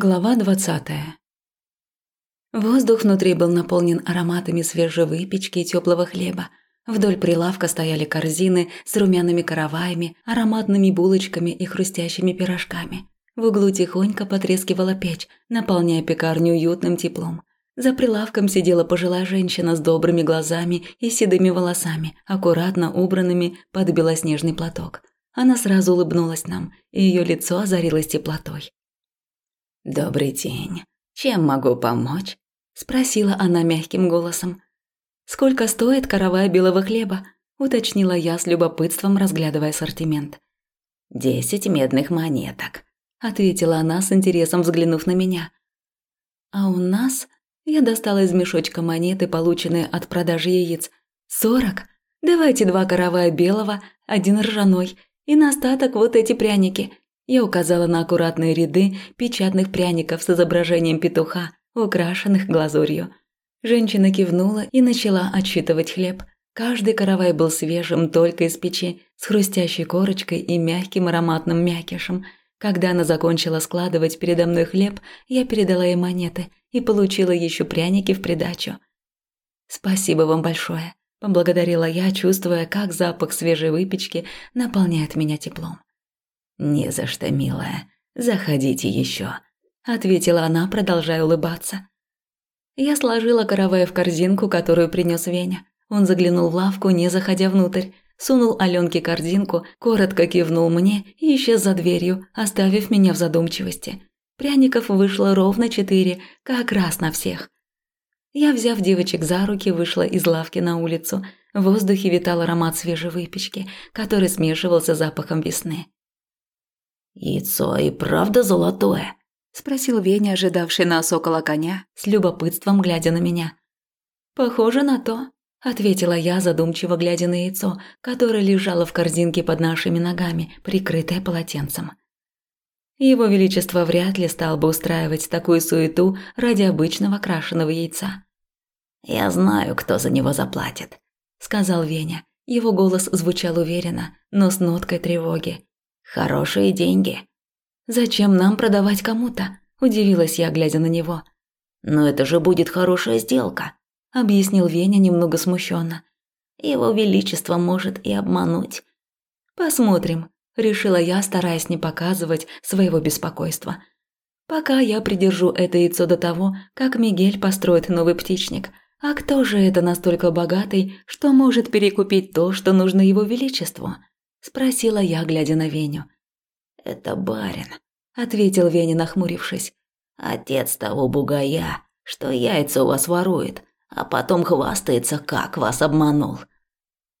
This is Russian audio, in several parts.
Глава двадцатая. Воздух внутри был наполнен ароматами свежей выпечки и теплого хлеба. Вдоль прилавка стояли корзины с румяными караваями, ароматными булочками и хрустящими пирожками. В углу тихонько потрескивала печь, наполняя пекарню уютным теплом. За прилавком сидела пожилая женщина с добрыми глазами и седыми волосами, аккуратно убранными под белоснежный платок. Она сразу улыбнулась нам, и ее лицо озарилось теплотой. «Добрый день. Чем могу помочь?» – спросила она мягким голосом. «Сколько стоит каравай белого хлеба?» – уточнила я с любопытством, разглядывая ассортимент. «Десять медных монеток», – ответила она с интересом, взглянув на меня. «А у нас...» – я достала из мешочка монеты, полученные от продажи яиц. «Сорок? Давайте два каравая белого, один ржаной, и на остаток вот эти пряники. Я указала на аккуратные ряды печатных пряников с изображением петуха, украшенных глазурью. Женщина кивнула и начала отсчитывать хлеб. Каждый каравай был свежим только из печи, с хрустящей корочкой и мягким ароматным мякишем. Когда она закончила складывать передо мной хлеб, я передала ей монеты и получила еще пряники в придачу. «Спасибо вам большое», – поблагодарила я, чувствуя, как запах свежей выпечки наполняет меня теплом. «Не за что, милая. Заходите еще», – ответила она, продолжая улыбаться. Я сложила каравай в корзинку, которую принес Веня. Он заглянул в лавку, не заходя внутрь, сунул Аленке корзинку, коротко кивнул мне и исчез за дверью, оставив меня в задумчивости. Пряников вышло ровно четыре, как раз на всех. Я, взяв девочек за руки, вышла из лавки на улицу. В воздухе витал аромат свежей выпечки, который смешивался с запахом весны. «Яйцо и правда золотое?» – спросил Веня, ожидавший на сокола коня, с любопытством глядя на меня. «Похоже на то», – ответила я, задумчиво глядя на яйцо, которое лежало в корзинке под нашими ногами, прикрытое полотенцем. Его Величество вряд ли стал бы устраивать такую суету ради обычного крашеного яйца. «Я знаю, кто за него заплатит», – сказал Веня. Его голос звучал уверенно, но с ноткой тревоги. Хорошие деньги. Зачем нам продавать кому-то? Удивилась я, глядя на него. Но это же будет хорошая сделка, объяснил Веня немного смущенно. Его величество может и обмануть. Посмотрим, решила я, стараясь не показывать своего беспокойства. Пока я придержу это яйцо до того, как Мигель построит новый птичник. А кто же это настолько богатый, что может перекупить то, что нужно его величеству? – спросила я, глядя на Веню. «Это барин», – ответил Веня, нахмурившись. «Отец того бугая, что яйца у вас ворует, а потом хвастается, как вас обманул».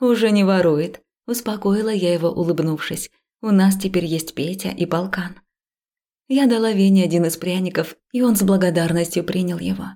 «Уже не ворует», – успокоила я его, улыбнувшись. «У нас теперь есть Петя и полкан». Я дала Вене один из пряников, и он с благодарностью принял его.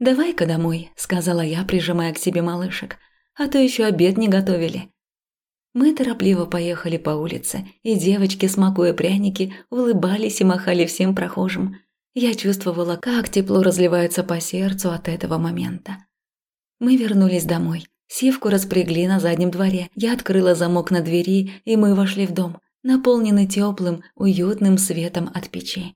«Давай-ка домой», – сказала я, прижимая к себе малышек. «А то еще обед не готовили». Мы торопливо поехали по улице, и девочки, смакуя пряники, улыбались и махали всем прохожим. Я чувствовала, как тепло разливается по сердцу от этого момента. Мы вернулись домой. Сивку распрягли на заднем дворе. Я открыла замок на двери, и мы вошли в дом, наполненный теплым, уютным светом от печи.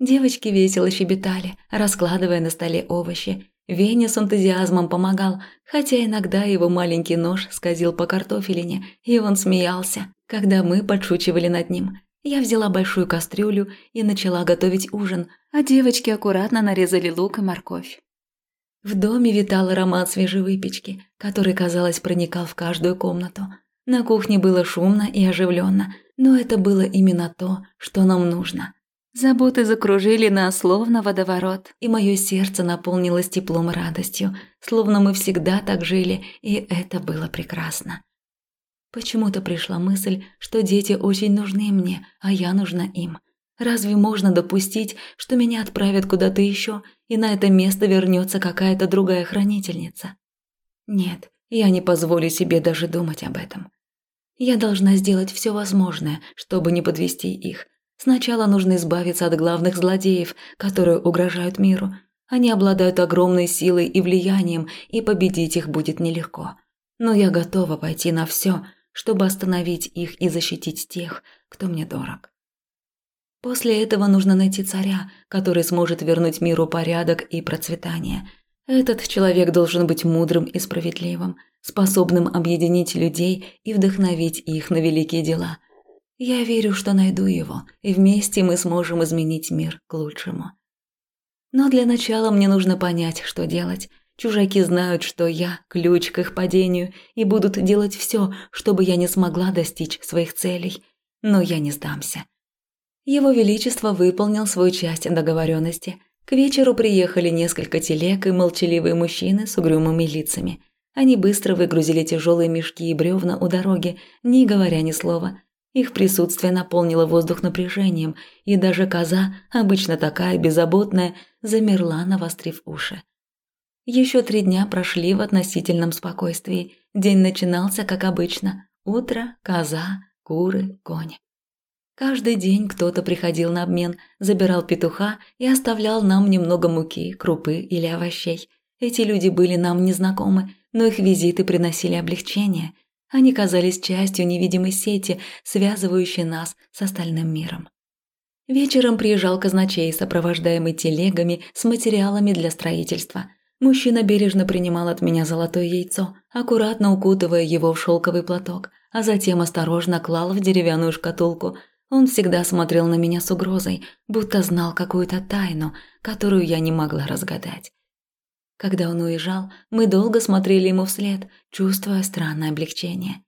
Девочки весело щебетали, раскладывая на столе овощи, Веня с энтузиазмом помогал, хотя иногда его маленький нож скользил по картофелине, и он смеялся, когда мы подшучивали над ним. Я взяла большую кастрюлю и начала готовить ужин, а девочки аккуратно нарезали лук и морковь. В доме витал аромат свежей выпечки, который, казалось, проникал в каждую комнату. На кухне было шумно и оживленно, но это было именно то, что нам нужно – Заботы закружили нас, словно водоворот, и мое сердце наполнилось теплом и радостью, словно мы всегда так жили, и это было прекрасно. Почему-то пришла мысль, что дети очень нужны мне, а я нужна им. Разве можно допустить, что меня отправят куда-то еще, и на это место вернется какая-то другая хранительница? Нет, я не позволю себе даже думать об этом. Я должна сделать все возможное, чтобы не подвести их, Сначала нужно избавиться от главных злодеев, которые угрожают миру. Они обладают огромной силой и влиянием, и победить их будет нелегко. Но я готова пойти на все, чтобы остановить их и защитить тех, кто мне дорог. После этого нужно найти царя, который сможет вернуть миру порядок и процветание. Этот человек должен быть мудрым и справедливым, способным объединить людей и вдохновить их на великие дела. Я верю, что найду его, и вместе мы сможем изменить мир к лучшему. Но для начала мне нужно понять, что делать. Чужаки знают, что я – ключ к их падению, и будут делать все, чтобы я не смогла достичь своих целей. Но я не сдамся. Его Величество выполнил свою часть договоренности. К вечеру приехали несколько телег и молчаливые мужчины с угрюмыми лицами. Они быстро выгрузили тяжелые мешки и бревна у дороги, не говоря ни слова. Их присутствие наполнило воздух напряжением, и даже коза, обычно такая беззаботная, замерла, навострив уши. Еще три дня прошли в относительном спокойствии. День начинался, как обычно. Утро, коза, куры, конь. Каждый день кто-то приходил на обмен, забирал петуха и оставлял нам немного муки, крупы или овощей. Эти люди были нам незнакомы, но их визиты приносили облегчение. Они казались частью невидимой сети, связывающей нас с остальным миром. Вечером приезжал казначей, сопровождаемый телегами с материалами для строительства. Мужчина бережно принимал от меня золотое яйцо, аккуратно укутывая его в шелковый платок, а затем осторожно клал в деревянную шкатулку – он всегда смотрел на меня с угрозой, будто знал какую-то тайну, которую я не могла разгадать. Когда он уезжал, мы долго смотрели ему вслед, чувствуя странное облегчение.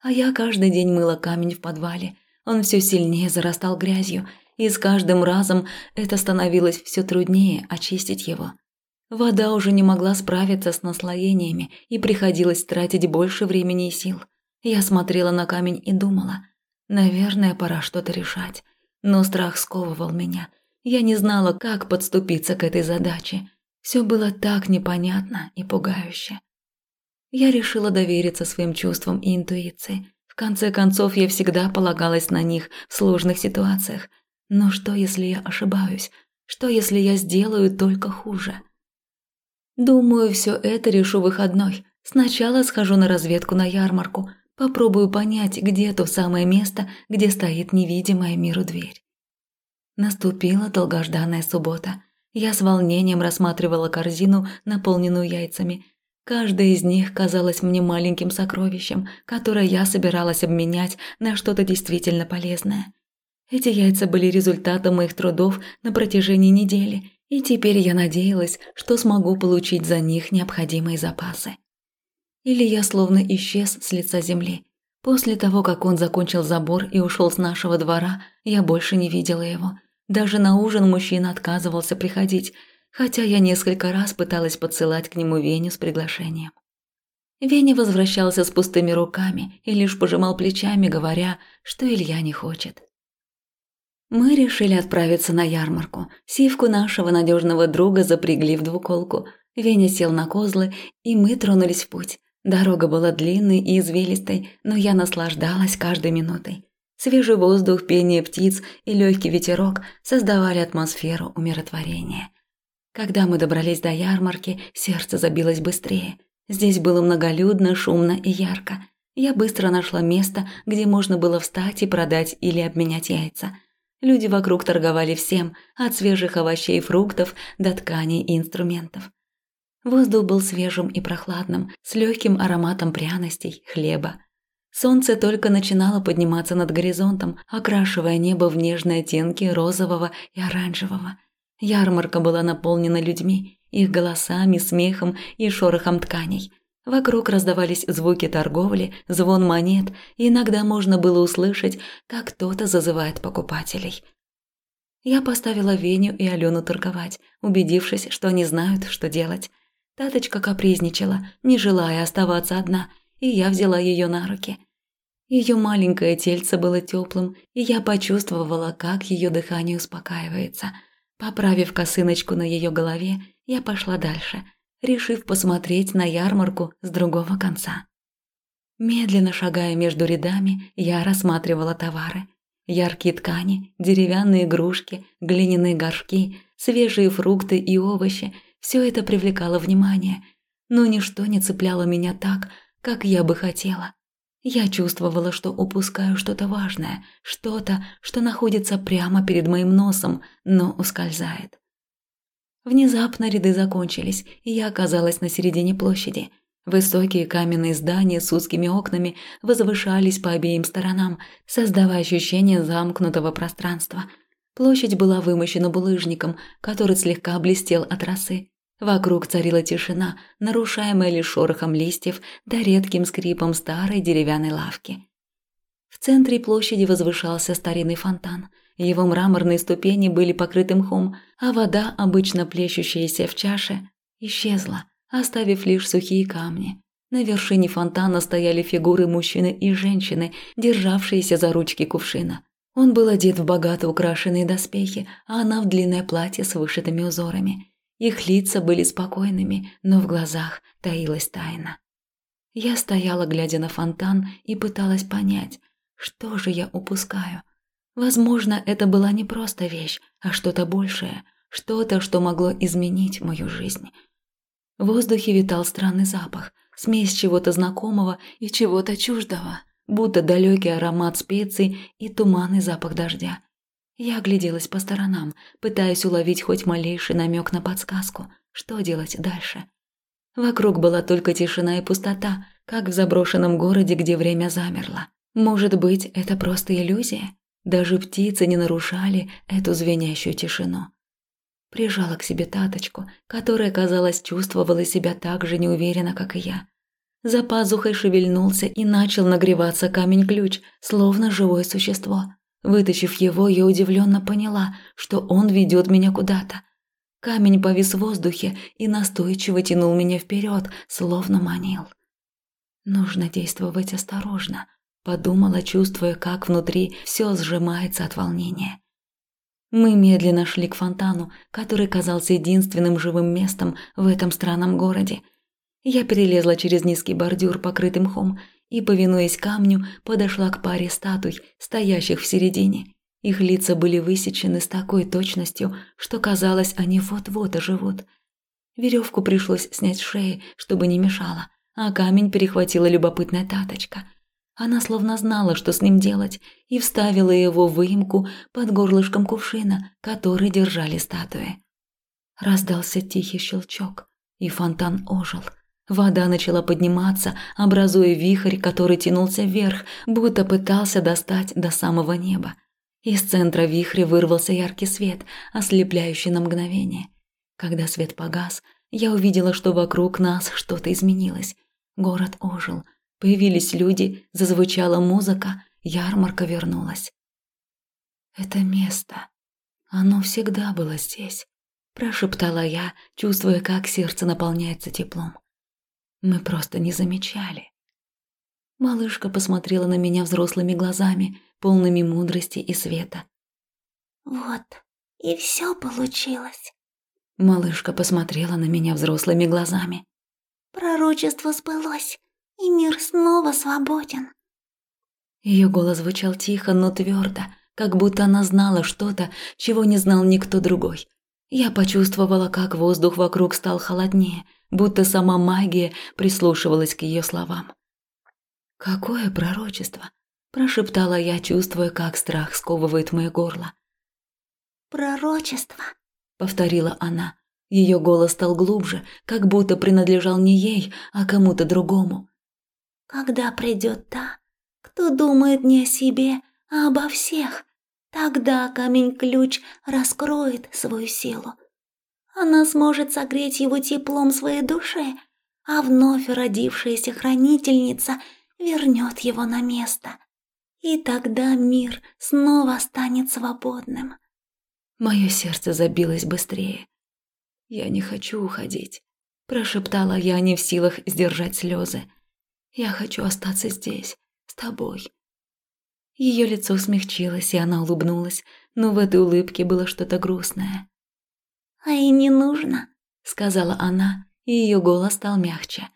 А я каждый день мыла камень в подвале. Он все сильнее зарастал грязью, и с каждым разом это становилось все труднее очистить его. Вода уже не могла справиться с наслоениями, и приходилось тратить больше времени и сил. Я смотрела на камень и думала – Наверное, пора что-то решать. Но страх сковывал меня. Я не знала, как подступиться к этой задаче. Все было так непонятно и пугающе. Я решила довериться своим чувствам и интуиции. В конце концов, я всегда полагалась на них в сложных ситуациях. Но что, если я ошибаюсь? Что, если я сделаю только хуже? Думаю, все это решу выходной. Сначала схожу на разведку на ярмарку, Попробую понять, где то самое место, где стоит невидимая миру дверь. Наступила долгожданная суббота. Я с волнением рассматривала корзину, наполненную яйцами. Каждая из них казалась мне маленьким сокровищем, которое я собиралась обменять на что-то действительно полезное. Эти яйца были результатом моих трудов на протяжении недели, и теперь я надеялась, что смогу получить за них необходимые запасы. Или я словно исчез с лица земли. После того, как он закончил забор и ушел с нашего двора, я больше не видела его. Даже на ужин мужчина отказывался приходить, хотя я несколько раз пыталась подсылать к нему Веню с приглашением. Веня возвращался с пустыми руками и лишь пожимал плечами, говоря, что Илья не хочет. Мы решили отправиться на ярмарку. Сивку нашего надежного друга запрягли в двуколку. Веня сел на козлы, и мы тронулись в путь. Дорога была длинной и извилистой, но я наслаждалась каждой минутой. Свежий воздух, пение птиц и легкий ветерок создавали атмосферу умиротворения. Когда мы добрались до ярмарки, сердце забилось быстрее. Здесь было многолюдно, шумно и ярко. Я быстро нашла место, где можно было встать и продать или обменять яйца. Люди вокруг торговали всем, от свежих овощей и фруктов до тканей и инструментов. Воздух был свежим и прохладным, с легким ароматом пряностей, хлеба. Солнце только начинало подниматься над горизонтом, окрашивая небо в нежные оттенки розового и оранжевого. Ярмарка была наполнена людьми, их голосами, смехом и шорохом тканей. Вокруг раздавались звуки торговли, звон монет, и иногда можно было услышать, как кто-то зазывает покупателей. Я поставила Веню и Алену торговать, убедившись, что они знают, что делать. Таточка капризничала, не желая оставаться одна, и я взяла ее на руки. Ее маленькое тельце было теплым, и я почувствовала, как ее дыхание успокаивается. Поправив косыночку на ее голове, я пошла дальше, решив посмотреть на ярмарку с другого конца. Медленно шагая между рядами, я рассматривала товары. Яркие ткани, деревянные игрушки, глиняные горшки, свежие фрукты и овощи – все это привлекало внимание, но ничто не цепляло меня так, как я бы хотела. Я чувствовала, что упускаю что-то важное, что-то, что находится прямо перед моим носом, но ускользает. Внезапно ряды закончились, и я оказалась на середине площади. Высокие каменные здания с узкими окнами возвышались по обеим сторонам, создавая ощущение замкнутого пространства. Площадь была вымощена булыжником, который слегка блестел от росы. Вокруг царила тишина, нарушаемая лишь шорохом листьев да редким скрипом старой деревянной лавки. В центре площади возвышался старинный фонтан. Его мраморные ступени были покрыты мхом, а вода, обычно плещущаяся в чаше, исчезла, оставив лишь сухие камни. На вершине фонтана стояли фигуры мужчины и женщины, державшиеся за ручки кувшина. Он был одет в богато украшенные доспехи, а она в длинное платье с вышитыми узорами. Их лица были спокойными, но в глазах таилась тайна. Я стояла, глядя на фонтан, и пыталась понять, что же я упускаю. Возможно, это была не просто вещь, а что-то большее, что-то, что могло изменить мою жизнь. В воздухе витал странный запах, смесь чего-то знакомого и чего-то чуждого, будто далекий аромат специй и туманный запах дождя. Я огляделась по сторонам, пытаясь уловить хоть малейший намек на подсказку, что делать дальше. Вокруг была только тишина и пустота, как в заброшенном городе, где время замерло. Может быть, это просто иллюзия? Даже птицы не нарушали эту звенящую тишину. Прижала к себе таточку, которая, казалось, чувствовала себя так же неуверенно, как и я. За пазухой шевельнулся и начал нагреваться камень-ключ, словно живое существо – Вытащив его, я удивленно поняла, что он ведет меня куда-то. Камень повис в воздухе и настойчиво тянул меня вперед, словно манил. Нужно действовать осторожно, подумала, чувствуя, как внутри все сжимается от волнения. Мы медленно шли к фонтану, который казался единственным живым местом в этом странном городе. Я перелезла через низкий бордюр, покрытый мхом, и, повинуясь камню, подошла к паре статуй, стоящих в середине. Их лица были высечены с такой точностью, что казалось, они вот-вот оживут. Веревку пришлось снять с шеи, чтобы не мешало, а камень перехватила любопытная таточка. Она словно знала, что с ним делать, и вставила его в выемку под горлышком кувшина, который держали статуи. Раздался тихий щелчок, и фонтан ожил – Вода начала подниматься, образуя вихрь, который тянулся вверх, будто пытался достать до самого неба. Из центра вихря вырвался яркий свет, ослепляющий на мгновение. Когда свет погас, я увидела, что вокруг нас что-то изменилось. Город ожил, появились люди, зазвучала музыка, ярмарка вернулась. Это место. Оно всегда было здесь, прошептала я, чувствуя, как сердце наполняется теплом. Мы просто не замечали. Малышка посмотрела на меня взрослыми глазами, полными мудрости и света. «Вот, и все получилось». Малышка посмотрела на меня взрослыми глазами. «Пророчество сбылось, и мир снова свободен». Ее голос звучал тихо, но твердо, как будто она знала что-то, чего не знал никто другой. Я почувствовала, как воздух вокруг стал холоднее, будто сама магия прислушивалась к ее словам. «Какое пророчество!» – прошептала я, чувствуя, как страх сковывает мое горло. «Пророчество!» – повторила она. Ее голос стал глубже, как будто принадлежал не ей, а кому-то другому. «Когда придет та, кто думает не о себе, а обо всех, тогда камень-ключ раскроет свою силу она сможет согреть его теплом своей души, а вновь родившаяся хранительница вернет его на место. И тогда мир снова станет свободным. Мое сердце забилось быстрее. «Я не хочу уходить», – прошептала я, не в силах сдержать слезы. «Я хочу остаться здесь, с тобой». Ее лицо смягчилось, и она улыбнулась, но в этой улыбке было что-то грустное. «А и не нужно», — сказала она, и ее голос стал мягче.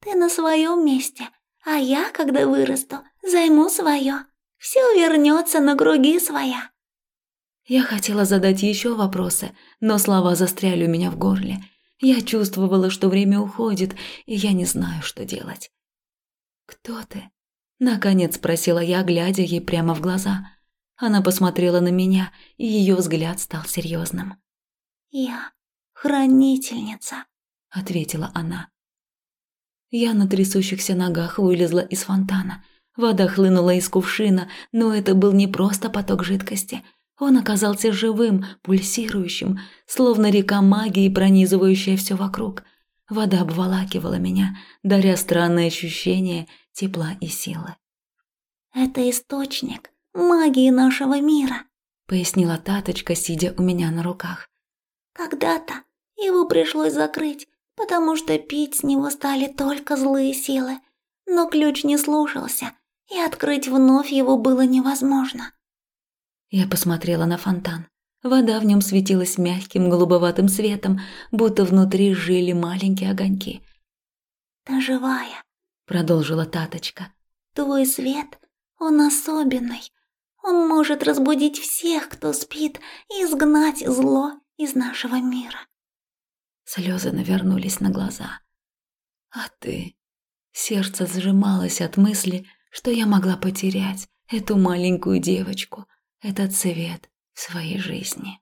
«Ты на своем месте, а я, когда вырасту, займу свое. Все вернется на круги своя». Я хотела задать еще вопросы, но слова застряли у меня в горле. Я чувствовала, что время уходит, и я не знаю, что делать. «Кто ты?» Наконец спросила я, глядя ей прямо в глаза. Она посмотрела на меня, и ее взгляд стал серьезным. «Я хранительница», — ответила она. Я на трясущихся ногах вылезла из фонтана. Вода хлынула из кувшина, но это был не просто поток жидкости. Он оказался живым, пульсирующим, словно река магии, пронизывающая все вокруг. Вода обволакивала меня, даря странное ощущение тепла и силы. «Это источник магии нашего мира», — пояснила Таточка, сидя у меня на руках. «Когда-то его пришлось закрыть, потому что пить с него стали только злые силы. Но ключ не слушался, и открыть вновь его было невозможно. Я посмотрела на фонтан. Вода в нем светилась мягким голубоватым светом, будто внутри жили маленькие огоньки. «Ты живая», — продолжила Таточка. «Твой свет, он особенный. Он может разбудить всех, кто спит, и изгнать зло из нашего мира». Слезы навернулись на глаза. А ты? Сердце сжималось от мысли, что я могла потерять эту маленькую девочку, этот цвет в своей жизни.